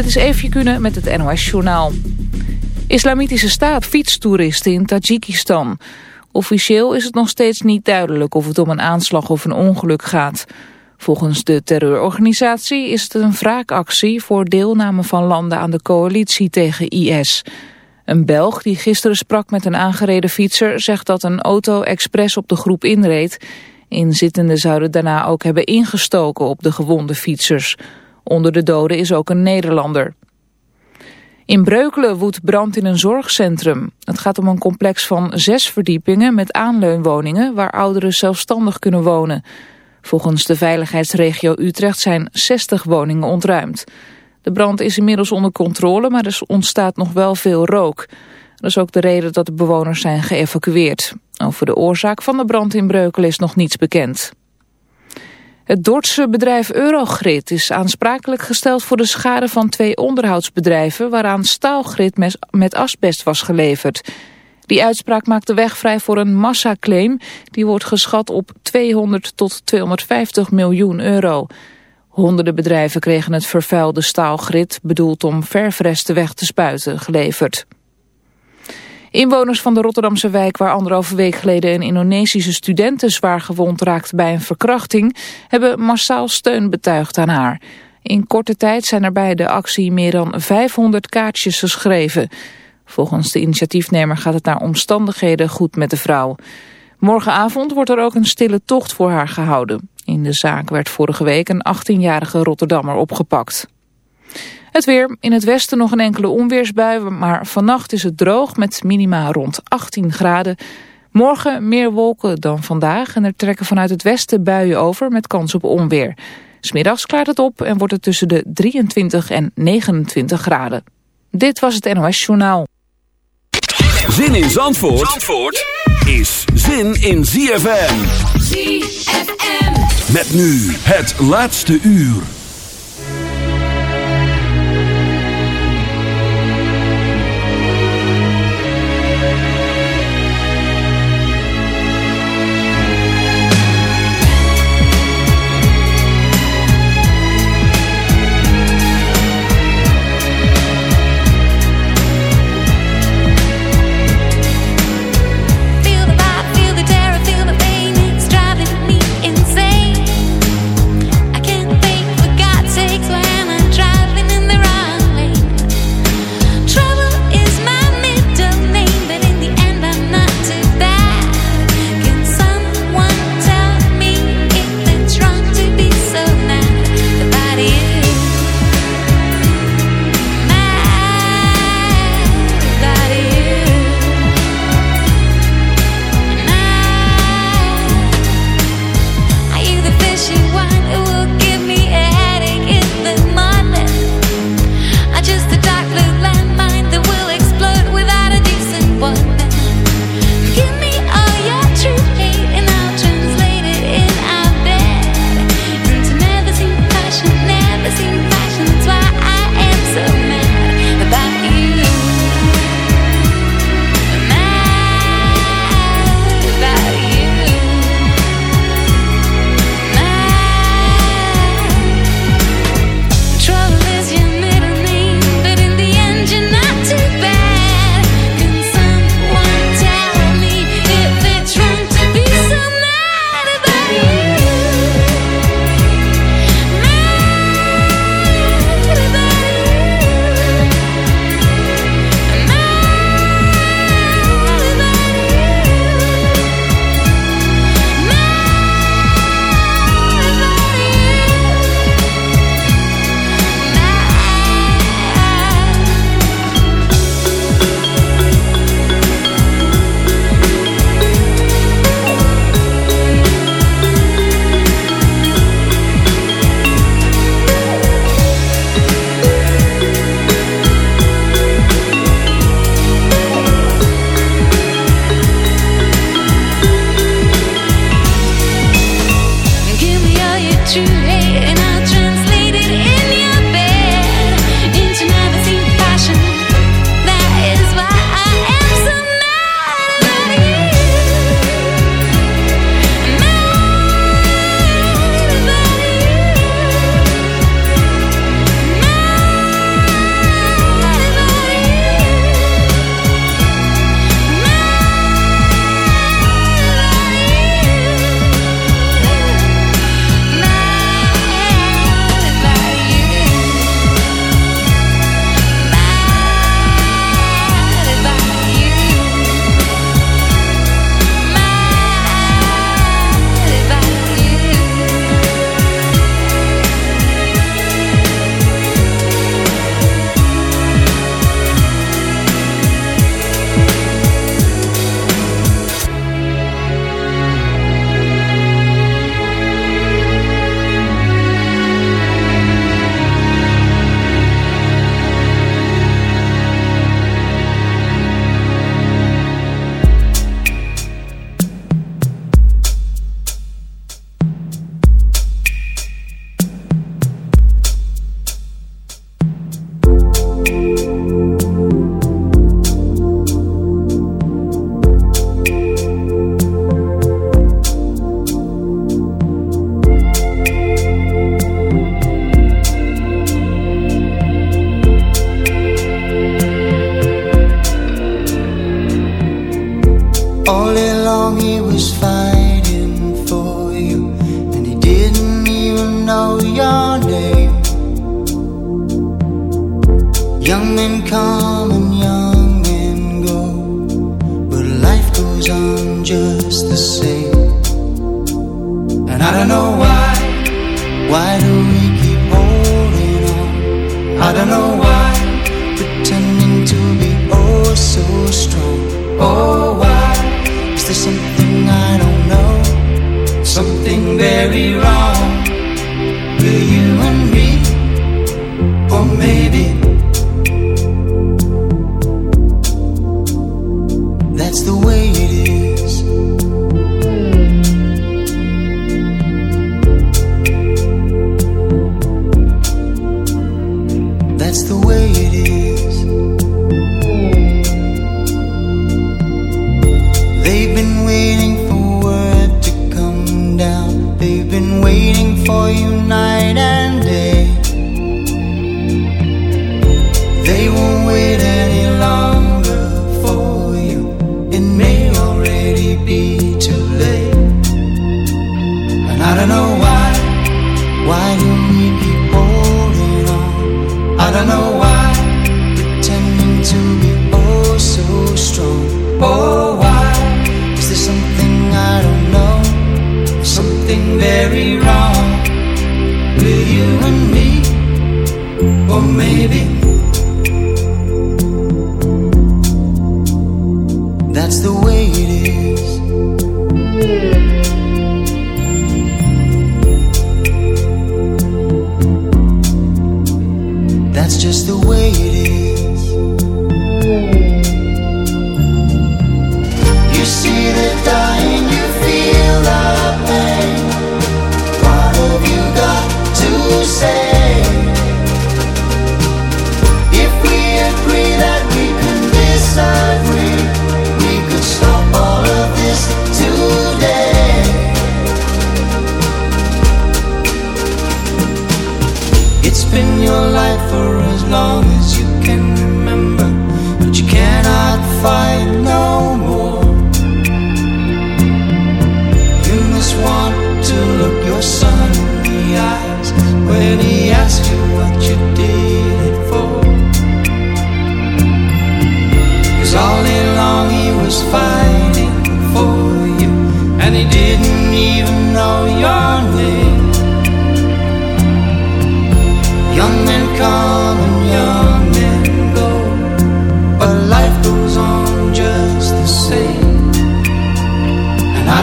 Dit is Eefje Kunnen met het NOS Journaal. Islamitische staat fietstoeristen in Tajikistan. Officieel is het nog steeds niet duidelijk of het om een aanslag of een ongeluk gaat. Volgens de terreurorganisatie is het een wraakactie voor deelname van landen aan de coalitie tegen IS. Een Belg die gisteren sprak met een aangereden fietser zegt dat een auto expres op de groep inreed. Inzittenden zouden daarna ook hebben ingestoken op de gewonde fietsers. Onder de doden is ook een Nederlander. In Breukelen woedt brand in een zorgcentrum. Het gaat om een complex van zes verdiepingen met aanleunwoningen waar ouderen zelfstandig kunnen wonen. Volgens de veiligheidsregio Utrecht zijn 60 woningen ontruimd. De brand is inmiddels onder controle, maar er ontstaat nog wel veel rook. Dat is ook de reden dat de bewoners zijn geëvacueerd. Over de oorzaak van de brand in Breukelen is nog niets bekend. Het Dordtse bedrijf Eurogrid is aansprakelijk gesteld voor de schade van twee onderhoudsbedrijven waaraan staalgrid met asbest was geleverd. Die uitspraak maakt de weg vrij voor een massaclaim die wordt geschat op 200 tot 250 miljoen euro. Honderden bedrijven kregen het vervuilde staalgrid, bedoeld om verfresten weg te spuiten, geleverd. Inwoners van de Rotterdamse wijk waar anderhalve week geleden een Indonesische studenten zwaar gewond raakte bij een verkrachting, hebben massaal steun betuigd aan haar. In korte tijd zijn er bij de actie meer dan 500 kaartjes geschreven. Volgens de initiatiefnemer gaat het naar omstandigheden goed met de vrouw. Morgenavond wordt er ook een stille tocht voor haar gehouden. In de zaak werd vorige week een 18-jarige Rotterdammer opgepakt. Het weer. In het westen nog een enkele onweersbui, maar vannacht is het droog met minima rond 18 graden. Morgen meer wolken dan vandaag en er trekken vanuit het westen buien over met kans op onweer. Smiddags klaart het op en wordt het tussen de 23 en 29 graden. Dit was het NOS Journaal. Zin in Zandvoort, Zandvoort is zin in ZFM. ZFM. Met nu het laatste uur.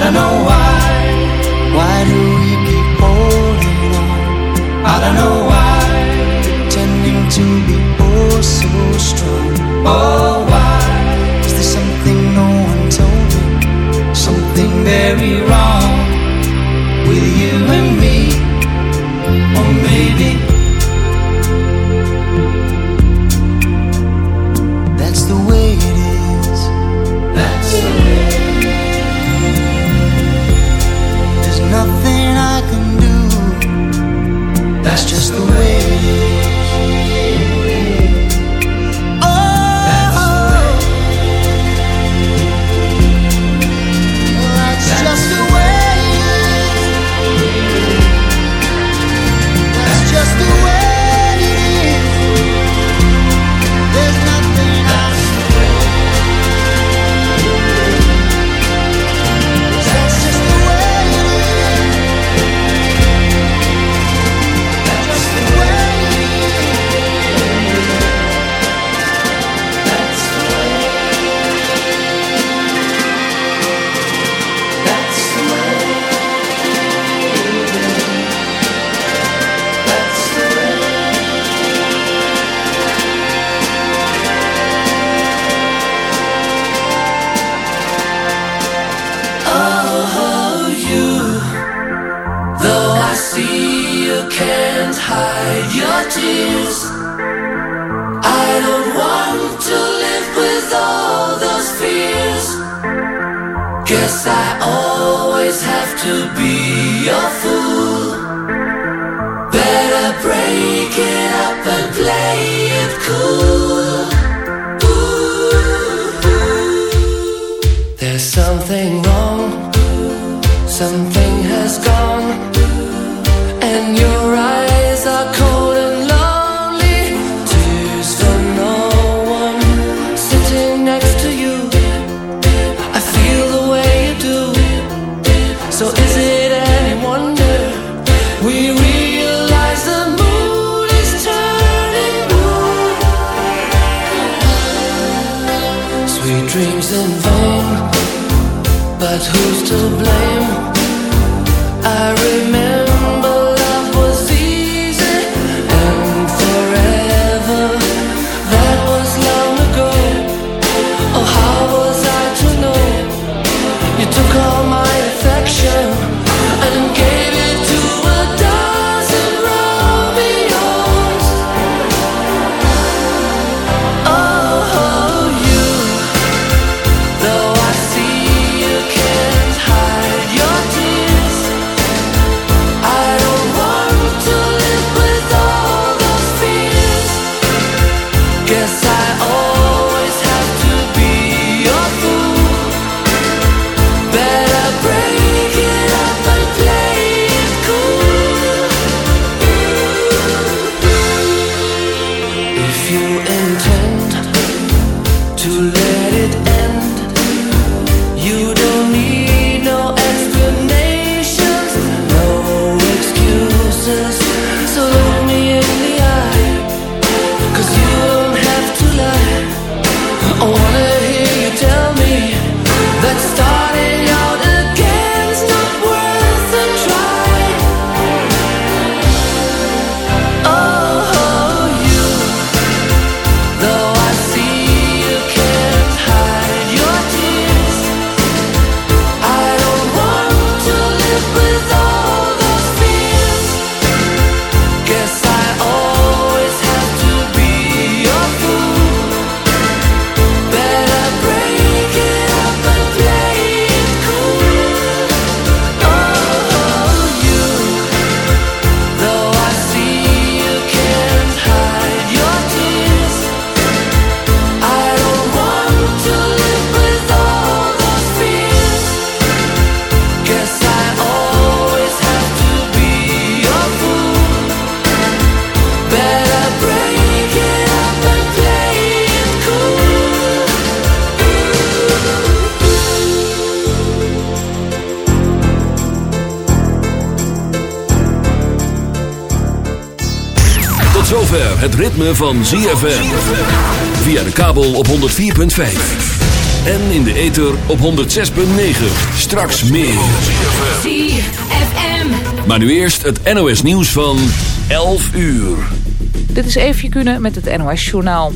don't know why. Why do we keep holding on? I don't know why. Pretending to be oh so strong. Oh. way it cool. So blue ritme van ZFM. Via de kabel op 104.5. En in de ether op 106.9. Straks meer. ZFM. Maar nu eerst het NOS nieuws van 11 uur. Dit is Eefje Kunnen met het NOS Journaal.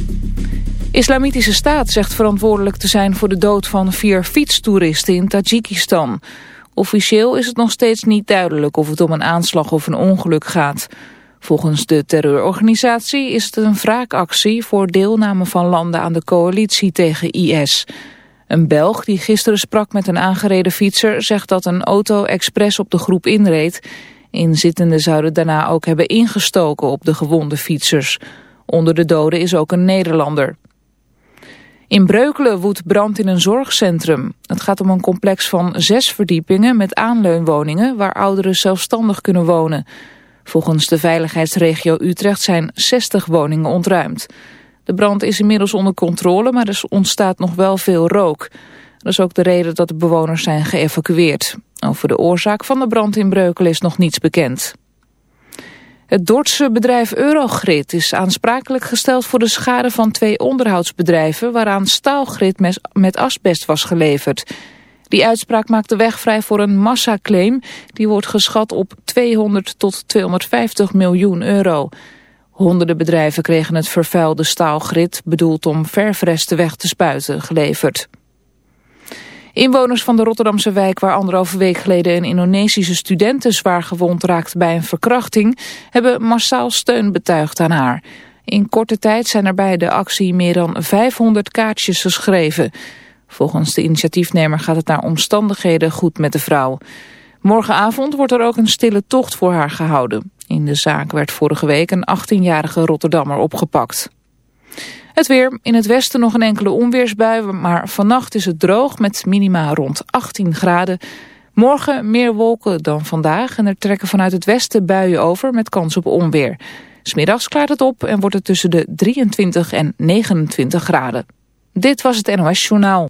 Islamitische staat zegt verantwoordelijk te zijn voor de dood van vier fietstoeristen in Tajikistan. Officieel is het nog steeds niet duidelijk of het om een aanslag of een ongeluk gaat. Volgens de terreurorganisatie is het een wraakactie voor deelname van landen aan de coalitie tegen IS. Een Belg die gisteren sprak met een aangereden fietser zegt dat een auto expres op de groep inreed. Inzittenden zouden daarna ook hebben ingestoken op de gewonde fietsers. Onder de doden is ook een Nederlander. In Breukelen woedt brand in een zorgcentrum. Het gaat om een complex van zes verdiepingen met aanleunwoningen waar ouderen zelfstandig kunnen wonen. Volgens de veiligheidsregio Utrecht zijn 60 woningen ontruimd. De brand is inmiddels onder controle, maar er ontstaat nog wel veel rook. Dat is ook de reden dat de bewoners zijn geëvacueerd. Over de oorzaak van de brand in Breukelen is nog niets bekend. Het Dordtse bedrijf Eurogrid is aansprakelijk gesteld voor de schade van twee onderhoudsbedrijven waaraan staalgrid met asbest was geleverd. Die uitspraak maakt de weg vrij voor een massaclaim die wordt geschat op 200 tot 250 miljoen euro. Honderden bedrijven kregen het vervuilde staalgrid, bedoeld om verfresten weg te spuiten, geleverd. Inwoners van de Rotterdamse wijk waar anderhalve week geleden een Indonesische studenten zwaar gewond raakte bij een verkrachting, hebben massaal steun betuigd aan haar. In korte tijd zijn er bij de actie meer dan 500 kaartjes geschreven. Volgens de initiatiefnemer gaat het naar omstandigheden goed met de vrouw. Morgenavond wordt er ook een stille tocht voor haar gehouden. In de zaak werd vorige week een 18-jarige Rotterdammer opgepakt. Het weer. In het westen nog een enkele onweersbui, maar vannacht is het droog met minima rond 18 graden. Morgen meer wolken dan vandaag en er trekken vanuit het westen buien over met kans op onweer. Smiddags klaart het op en wordt het tussen de 23 en 29 graden. Dit was het NOS Journaal.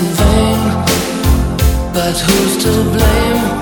In vain. But who's to blame?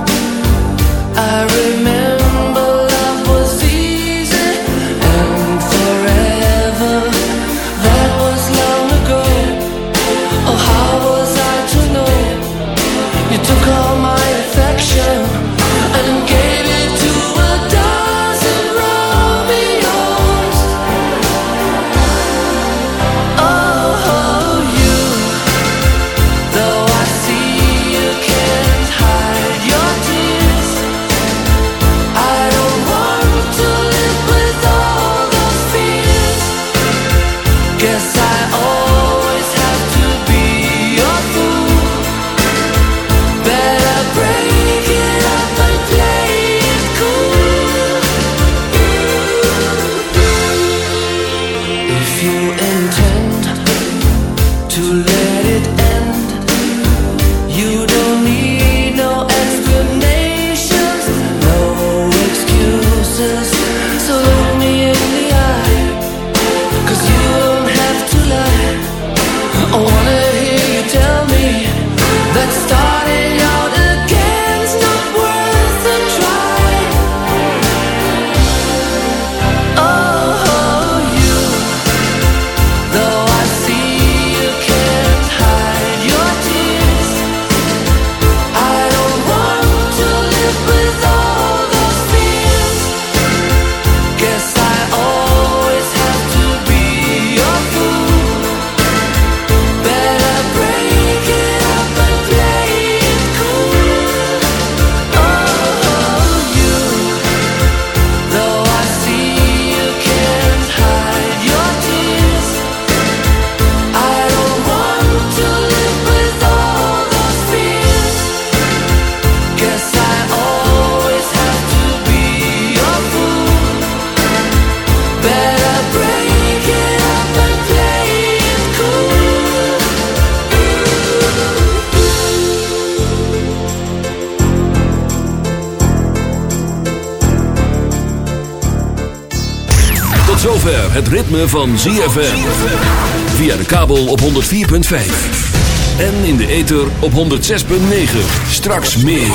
Ritme van ZFM. Via de kabel op 104.5. En in de ether op 106.9. Straks meer.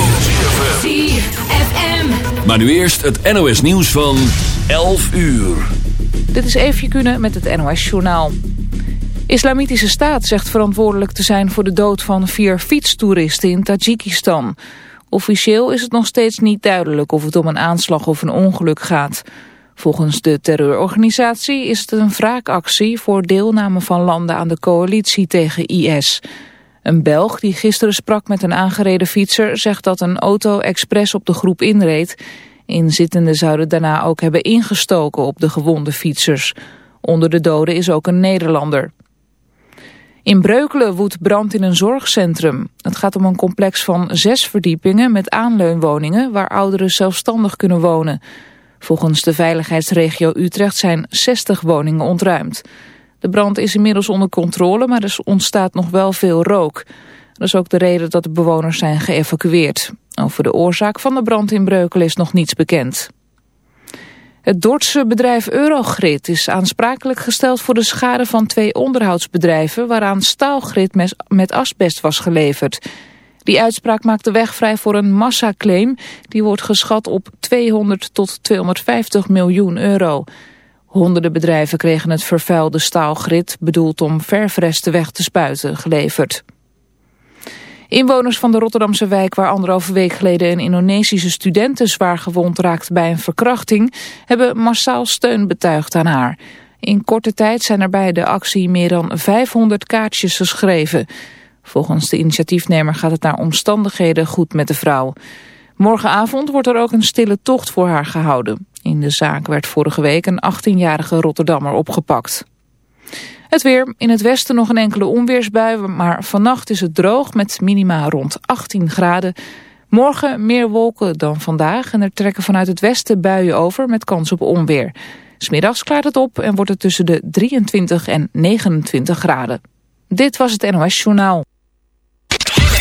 ZFM. Maar nu eerst het NOS nieuws van 11 uur. Dit is Eefje Kunnen met het NOS Journaal. Islamitische Staat zegt verantwoordelijk te zijn voor de dood van vier fietstoeristen in Tajikistan. Officieel is het nog steeds niet duidelijk of het om een aanslag of een ongeluk gaat. Volgens de terreurorganisatie is het een wraakactie voor deelname van landen aan de coalitie tegen IS. Een Belg die gisteren sprak met een aangereden fietser zegt dat een auto expres op de groep inreed. Inzittenden zouden daarna ook hebben ingestoken op de gewonde fietsers. Onder de doden is ook een Nederlander. In Breukelen woedt brand in een zorgcentrum. Het gaat om een complex van zes verdiepingen met aanleunwoningen waar ouderen zelfstandig kunnen wonen. Volgens de veiligheidsregio Utrecht zijn 60 woningen ontruimd. De brand is inmiddels onder controle, maar er ontstaat nog wel veel rook. Dat is ook de reden dat de bewoners zijn geëvacueerd. Over de oorzaak van de brand in Breukelen is nog niets bekend. Het Dordtse bedrijf Eurogrid is aansprakelijk gesteld voor de schade van twee onderhoudsbedrijven waaraan staalgrid met asbest was geleverd. Die uitspraak maakt de weg vrij voor een massaclaim die wordt geschat op 200 tot 250 miljoen euro. Honderden bedrijven kregen het vervuilde staalgrid, bedoeld om verfresten weg te spuiten, geleverd. Inwoners van de Rotterdamse wijk waar anderhalve week geleden een Indonesische studenten zwaar gewond raakte bij een verkrachting, hebben massaal steun betuigd aan haar. In korte tijd zijn er bij de actie meer dan 500 kaartjes geschreven. Volgens de initiatiefnemer gaat het naar omstandigheden goed met de vrouw. Morgenavond wordt er ook een stille tocht voor haar gehouden. In de zaak werd vorige week een 18-jarige Rotterdammer opgepakt. Het weer. In het westen nog een enkele onweersbui, maar vannacht is het droog met minima rond 18 graden. Morgen meer wolken dan vandaag en er trekken vanuit het westen buien over met kans op onweer. Smiddags klaart het op en wordt het tussen de 23 en 29 graden. Dit was het NOS Journaal.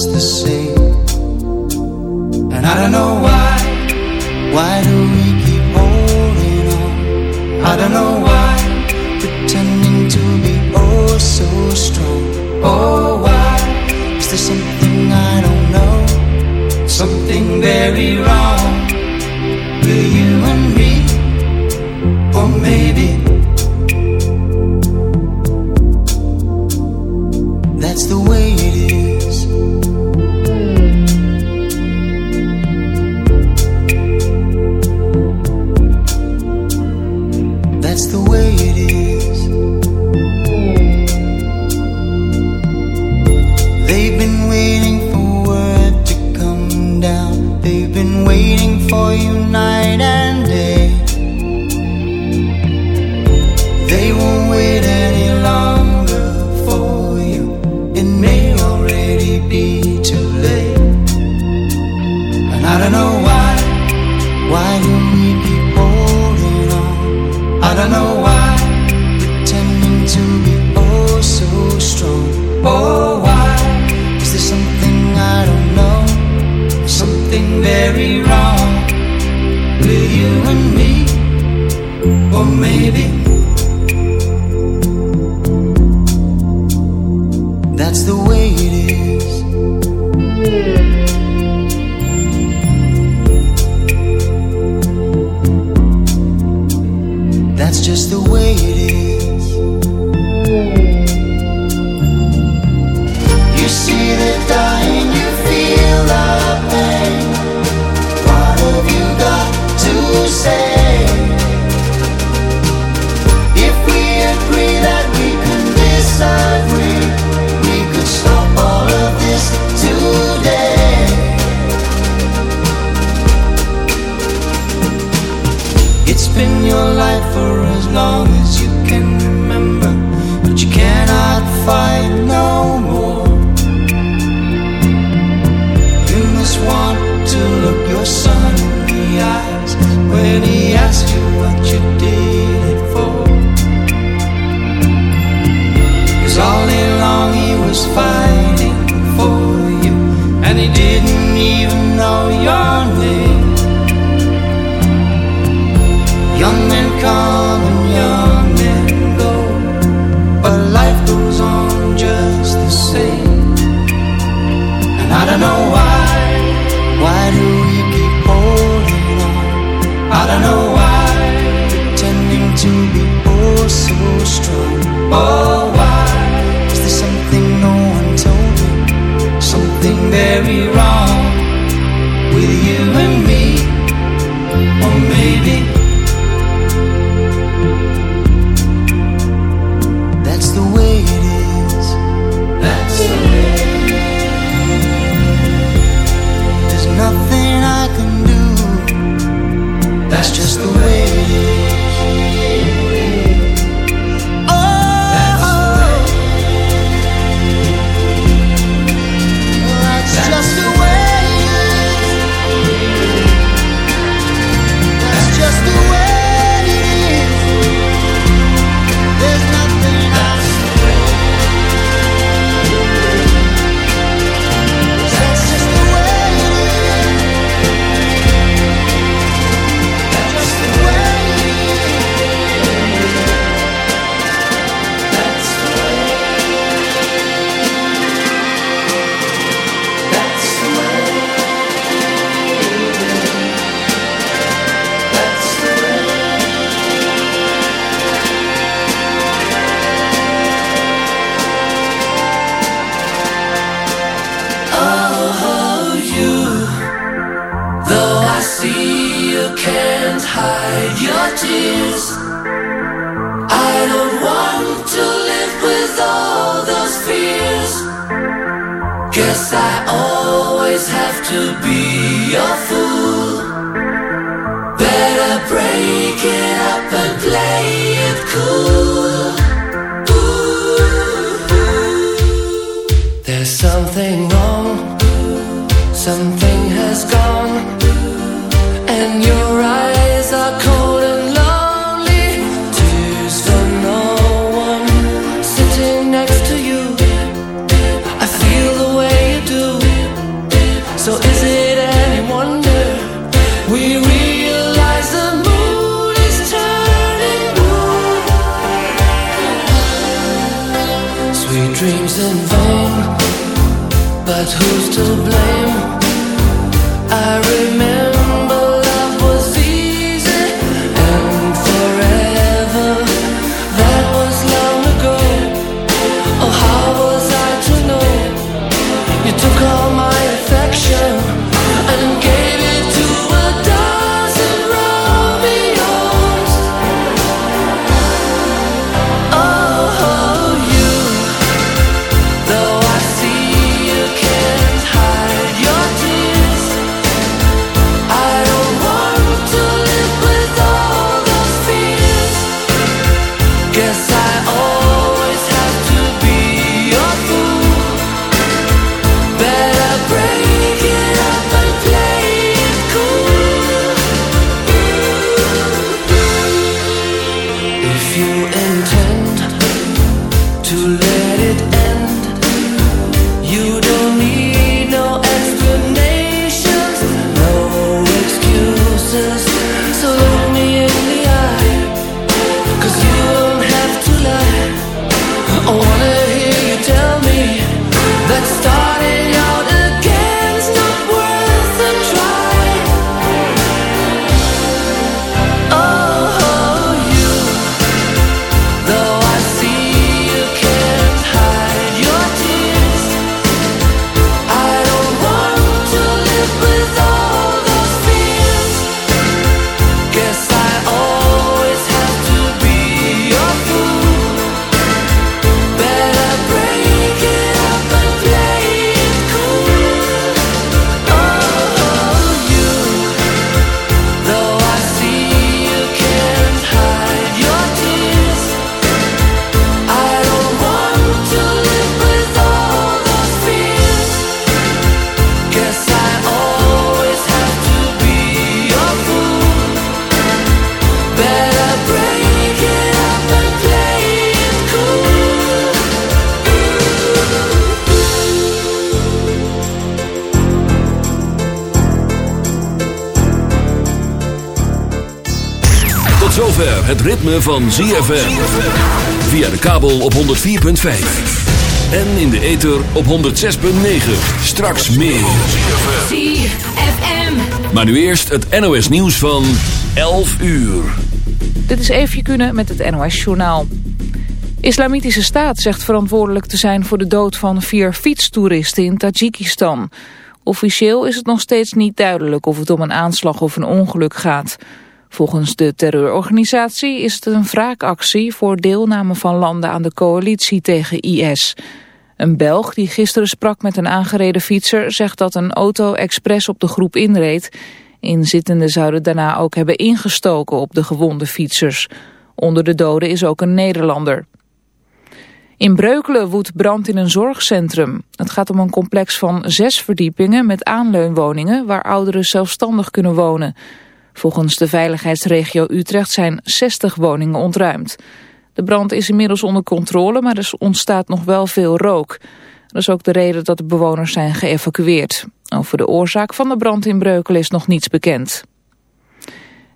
just the same. And I don't know why. Why do we keep holding on? I don't know why. Pretending to be oh so strong. Oh why? Is there something I don't know? Something very wrong. Zover het ritme van ZFM. Via de kabel op 104.5. En in de ether op 106.9. Straks meer. ZFM. Maar nu eerst het NOS nieuws van 11 uur. Dit is Eefje Kunnen met het NOS Journaal. Islamitische staat zegt verantwoordelijk te zijn voor de dood van vier fietstoeristen in Tajikistan. Officieel is het nog steeds niet duidelijk of het om een aanslag of een ongeluk gaat. Volgens de terreurorganisatie is het een wraakactie voor deelname van landen aan de coalitie tegen IS. Een Belg die gisteren sprak met een aangereden fietser zegt dat een auto expres op de groep inreed. Inzittenden zouden daarna ook hebben ingestoken op de gewonde fietsers. Onder de doden is ook een Nederlander. In Breukelen woedt brand in een zorgcentrum. Het gaat om een complex van zes verdiepingen met aanleunwoningen waar ouderen zelfstandig kunnen wonen. Volgens de veiligheidsregio Utrecht zijn 60 woningen ontruimd. De brand is inmiddels onder controle, maar er ontstaat nog wel veel rook. Dat is ook de reden dat de bewoners zijn geëvacueerd. Over de oorzaak van de brand in Breukelen is nog niets bekend.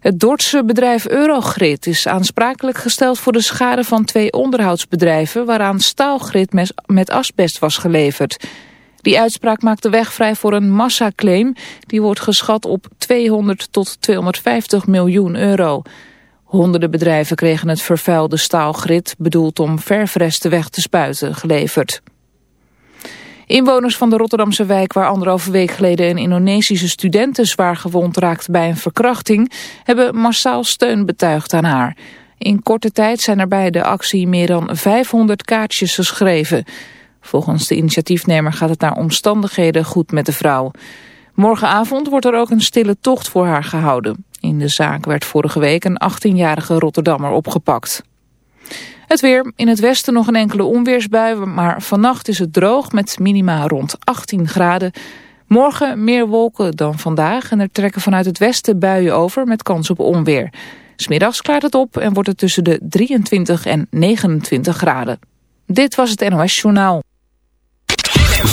Het Dordtse bedrijf Eurogrid is aansprakelijk gesteld voor de schade van twee onderhoudsbedrijven waaraan staalgrid met asbest was geleverd. Die uitspraak maakt de weg vrij voor een massaclaim die wordt geschat op 200 tot 250 miljoen euro. Honderden bedrijven kregen het vervuilde staalgrid, bedoeld om verfresten weg te spuiten, geleverd. Inwoners van de Rotterdamse wijk waar anderhalve week geleden een Indonesische studenten zwaar gewond raakte bij een verkrachting, hebben massaal steun betuigd aan haar. In korte tijd zijn er bij de actie meer dan 500 kaartjes geschreven. Volgens de initiatiefnemer gaat het naar omstandigheden goed met de vrouw. Morgenavond wordt er ook een stille tocht voor haar gehouden. In de zaak werd vorige week een 18-jarige Rotterdammer opgepakt. Het weer. In het westen nog een enkele onweersbui, maar vannacht is het droog met minima rond 18 graden. Morgen meer wolken dan vandaag en er trekken vanuit het westen buien over met kans op onweer. Smiddags klaart het op en wordt het tussen de 23 en 29 graden. Dit was het NOS Journaal.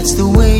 that's the way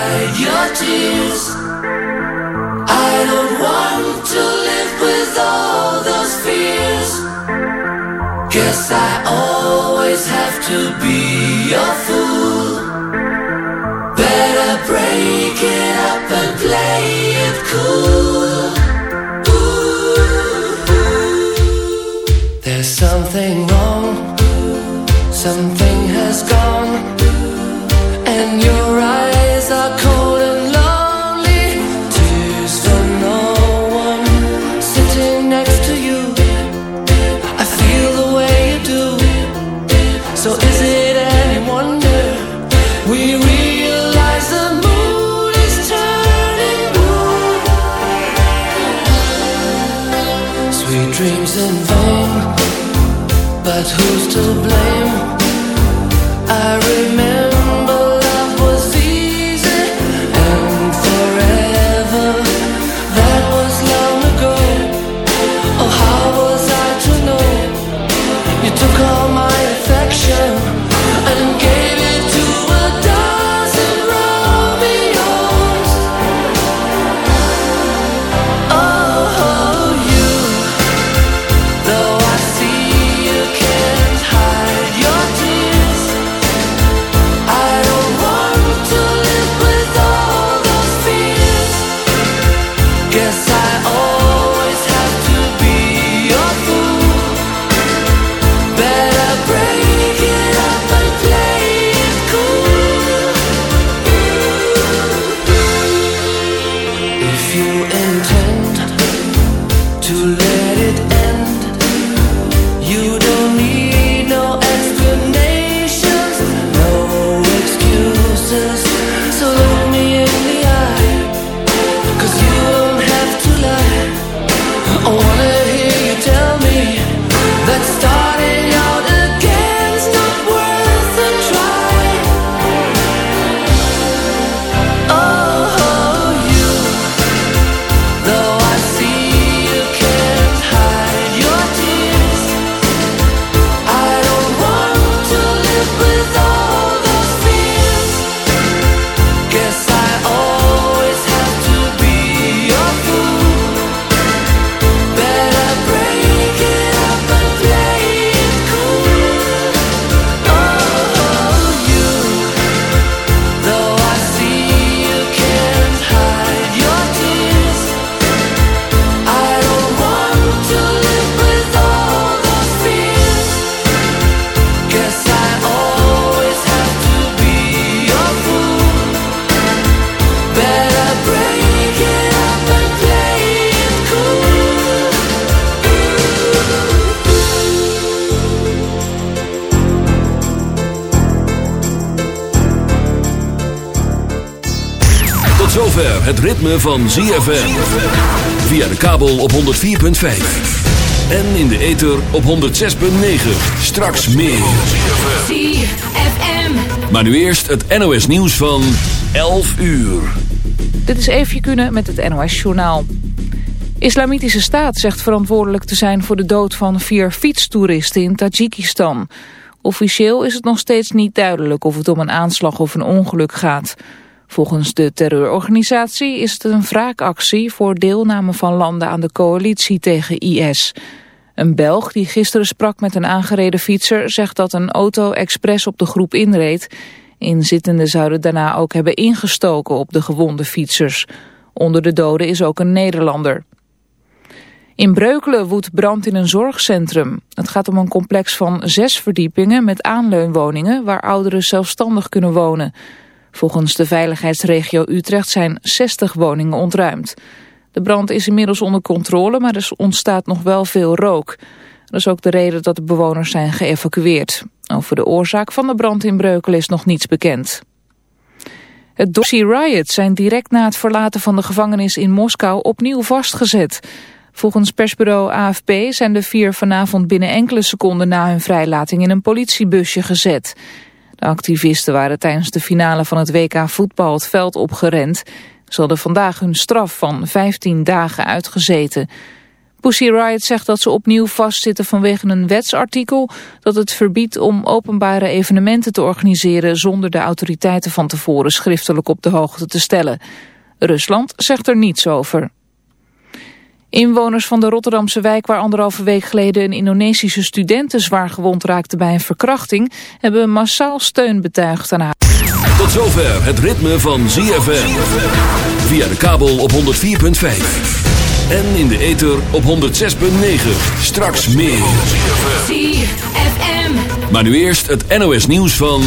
hide your tears. I don't want to live with all those fears. Guess I always have to be your fool. Better break it up and play it cool. Ooh, There's something wrong, some ritme van ZFM. Via de kabel op 104.5. En in de ether op 106.9. Straks meer. ZFM. Maar nu eerst het NOS nieuws van 11 uur. Dit is Eefje Kunnen met het NOS Journaal. Islamitische Staat zegt verantwoordelijk te zijn voor de dood van vier fietstoeristen in Tajikistan. Officieel is het nog steeds niet duidelijk of het om een aanslag of een ongeluk gaat. Volgens de terreurorganisatie is het een wraakactie voor deelname van landen aan de coalitie tegen IS. Een Belg die gisteren sprak met een aangereden fietser zegt dat een auto expres op de groep inreed. Inzittenden zouden daarna ook hebben ingestoken op de gewonde fietsers. Onder de doden is ook een Nederlander. In Breukelen woedt brand in een zorgcentrum. Het gaat om een complex van zes verdiepingen met aanleunwoningen waar ouderen zelfstandig kunnen wonen. Volgens de veiligheidsregio Utrecht zijn 60 woningen ontruimd. De brand is inmiddels onder controle, maar er ontstaat nog wel veel rook. Dat is ook de reden dat de bewoners zijn geëvacueerd. Over de oorzaak van de brand in Breukelen is nog niets bekend. Het Dorsey Riots zijn direct na het verlaten van de gevangenis in Moskou opnieuw vastgezet. Volgens persbureau AFP zijn de vier vanavond binnen enkele seconden na hun vrijlating in een politiebusje gezet. De activisten waren tijdens de finale van het WK voetbal het veld opgerend. Ze hadden vandaag hun straf van 15 dagen uitgezeten. Pussy Riot zegt dat ze opnieuw vastzitten vanwege een wetsartikel dat het verbiedt om openbare evenementen te organiseren zonder de autoriteiten van tevoren schriftelijk op de hoogte te stellen. Rusland zegt er niets over. Inwoners van de Rotterdamse wijk waar anderhalve week geleden een Indonesische studenten zwaar gewond raakte bij een verkrachting, hebben massaal steun betuigd aan haar. Tot zover het ritme van ZFM. Via de kabel op 104.5. En in de ether op 106.9. Straks meer. ZFM. Maar nu eerst het NOS nieuws van